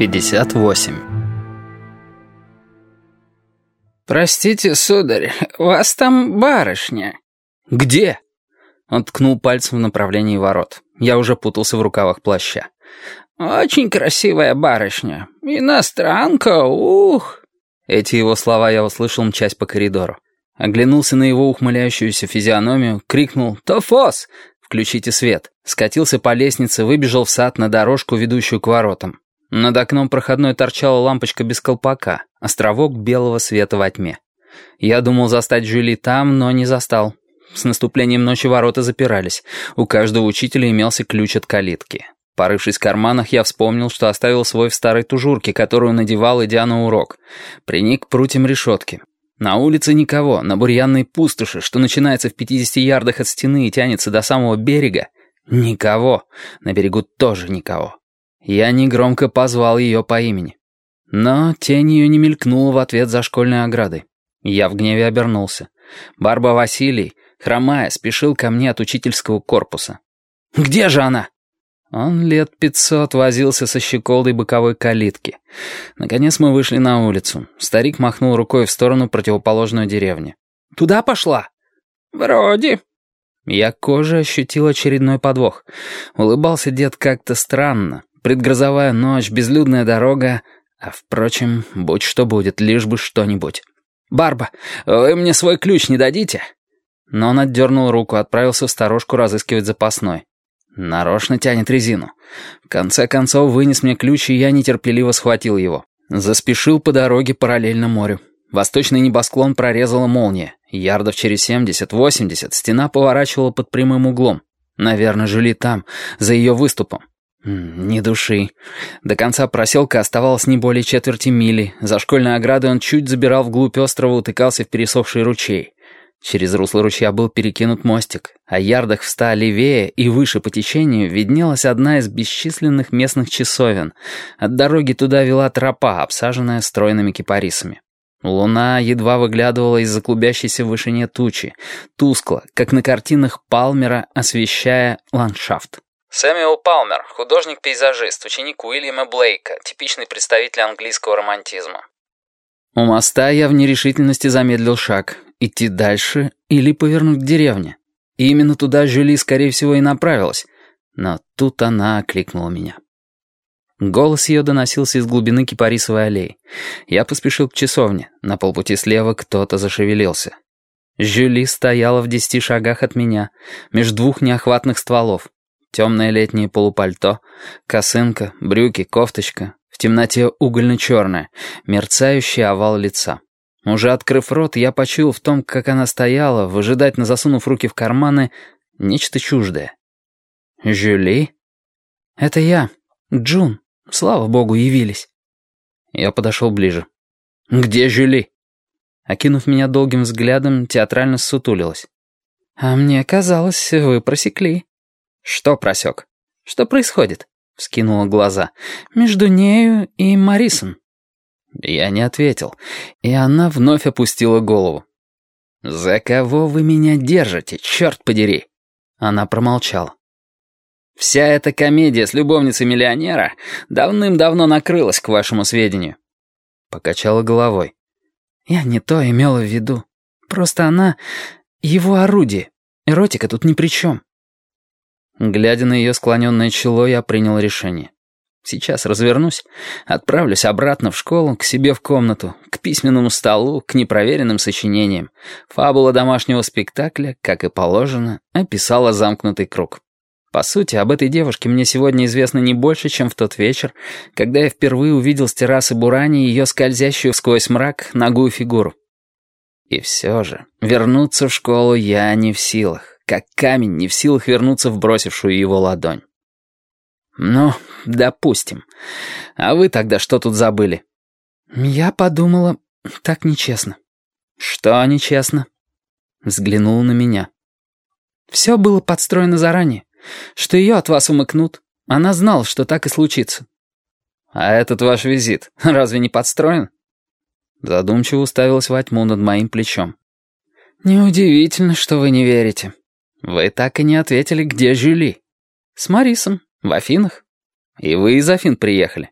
58 «Простите, сударь, вас там барышня». «Где?» Он ткнул пальцем в направлении ворот. Я уже путался в рукавах плаща. «Очень красивая барышня. Иностранка, ух!» Эти его слова я услышал, мчась по коридору. Оглянулся на его ухмыляющуюся физиономию, крикнул «Тофос! Включите свет!» Скатился по лестнице, выбежал в сад на дорожку, ведущую к воротам. Над окном проходной торчала лампочка без колпака, островок белого света во тьме. Я думал застать Жюли там, но не застал. С наступлением ночи ворота запирались. У каждого учителя имелся ключ от калитки. Порывшись в карманах, я вспомнил, что оставил свой в старой тужурке, которую надевал, идя на урок. Приник к прутьям решетки. На улице никого, на бурьянной пустоши, что начинается в 50 ярдах от стены и тянется до самого берега, никого. На берегу тоже никого. Я негромко позвал ее по имени. Но тень ее не мелькнула в ответ за школьной оградой. Я в гневе обернулся. Барба Василий, хромая, спешил ко мне от учительского корпуса. «Где же она?» Он лет пятьсот возился со щеколдой боковой калитки. Наконец мы вышли на улицу. Старик махнул рукой в сторону противоположной деревни. «Туда пошла?» «Вроде». Я кожей ощутил очередной подвох. Улыбался дед как-то странно. Предгрозовая ночь, безлюдная дорога. А, впрочем, будь что будет, лишь бы что-нибудь. «Барба, вы мне свой ключ не дадите?» Но он отдернул руку, отправился в сторожку разыскивать запасной. Нарочно тянет резину. В конце концов вынес мне ключ, и я нетерпеливо схватил его. Заспешил по дороге параллельно морю. Восточный небосклон прорезала молния. Ярдов через 70-80 стена поворачивала под прямым углом. Наверное, жили там, за ее выступом. Ни души. До конца проселка оставалось не более четверти мили. За школьной оградой он чуть забирал вглубь острова, утыкался в пересохший ручей. Через русло ручья был перекинут мостик, а ярдах в ста левее и выше по течению виднелась одна из бесчисленных местных часовен. От дороги туда вела тропа, обсаженная стройными кипарисами. Луна едва выглядывала из-за клубящейся в вышине тучи, тускло, как на картинах Палмера, освещая ландшафт. Сэмюэл Палмер, художник-пейзажист, ученик Уильяма Блейка, типичный представитель английского романтизма. У моста я в нерешительности замедлил шаг. Идти дальше или повернуть к деревне. И именно туда Жюли, скорее всего, и направилась. Но тут она окликнула меня. Голос ее доносился из глубины кипарисовой аллеи. Я поспешил к часовне. На полпути слева кто-то зашевелился. Жюли стояла в десяти шагах от меня, между двух неохватных стволов. Темное летнее полупальто, косынка, брюки, кофточка, темноте угольно-черная, мерцающий овал лица. Уже открыв рот, я почуял в том, как она стояла, выжидательно засунув руки в карманы, нечто чуждое. «Жюли?» «Это я, Джун. Слава богу, явились». Я подошел ближе. «Где Жюли?» Окинув меня долгим взглядом, театрально сутулилась. «А мне казалось, вы просекли». «Что просек? Что происходит?» вскинула глаза. «Между нею и Марисом». Я не ответил, и она вновь опустила голову. «За кого вы меня держите, черт подери?» Она промолчала. «Вся эта комедия с любовницей миллионера давным-давно накрылась, к вашему сведению». Покачала головой. «Я не то имела в виду. Просто она — его орудие. Эротика тут ни при чем». Глядя на ее склоненное чело, я принял решение. Сейчас развернусь, отправлюсь обратно в школу, к себе в комнату, к письменному столу, к непроверенным сочинениям. Фабула домашнего спектакля, как и положено, описала замкнутый круг. По сути, об этой девушке мне сегодня известно не больше, чем в тот вечер, когда я впервые увидел с террасы Бурани ее скользящую сквозь мрак ногую фигуру. И все же, вернуться в школу я не в силах как камень, не в силах вернуться в бросившую его ладонь. «Ну, допустим. А вы тогда что тут забыли?» «Я подумала, так нечестно». «Что нечестно?» Взглянула на меня. «Все было подстроено заранее, что ее от вас умыкнут. Она знала, что так и случится». «А этот ваш визит разве не подстроен?» Задумчиво уставилась во тьму над моим плечом. «Неудивительно, что вы не верите. «Вы так и не ответили, где Жюли?» «С Марисом, в Афинах. И вы из Афин приехали?»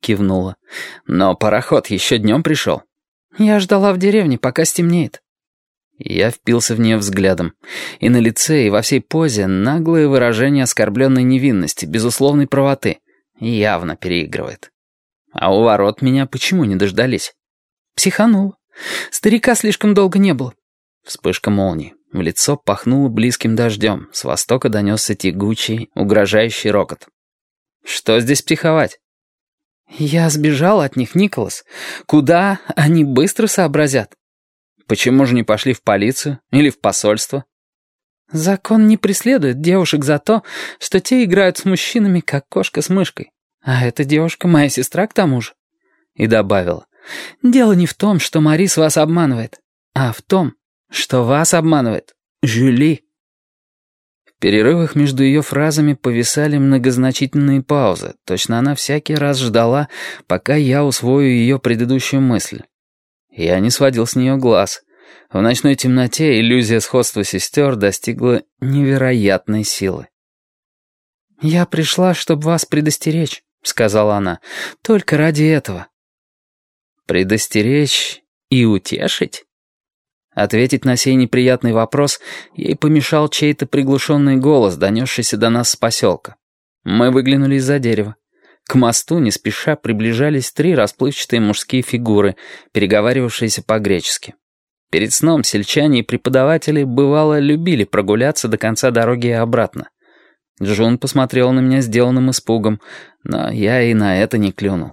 кивнула. «Но пароход еще днем пришел». «Я ждала в деревне, пока стемнеет». Я впился в нее взглядом. И на лице, и во всей позе наглое выражение оскорбленной невинности, безусловной правоты. Явно переигрывает. А у ворот меня почему не дождались? Психанул. Старика слишком долго не было. Вспышка молнии. В лицо пахнуло близким дождем. С востока донесся тягучий, угрожающий рокот. «Что здесь психовать?» «Я сбежал от них, Николас. Куда? Они быстро сообразят». «Почему же не пошли в полицию или в посольство?» «Закон не преследует девушек за то, что те играют с мужчинами, как кошка с мышкой. А эта девушка моя сестра к тому же». И добавила. «Дело не в том, что Марис вас обманывает, а в том, что вас обманывает Жюли». В перерывах между ее фразами повисали многозначительные паузы. Точно она всякий раз ждала, пока я усвою ее предыдущую мысль. Я не сводил с нее глаз. В ночной темноте иллюзия сходства сестер достигла невероятной силы. «Я пришла, чтобы вас предостеречь», — сказала она, — «только ради этого». «Предостеречь и утешить?» Ответить на сей неприятный вопрос ей помешал чей-то приглушенный голос, донесшийся до нас с поселка. Мы выглянули из-за дерева. К мосту не спеша приближались три расплывчатые мужские фигуры, переговаривавшиеся по-гречески. Перед сном сельчане и преподаватели, бывало, любили прогуляться до конца дороги и обратно. Джун посмотрел на меня сделанным испугом, но я и на это не клюнул.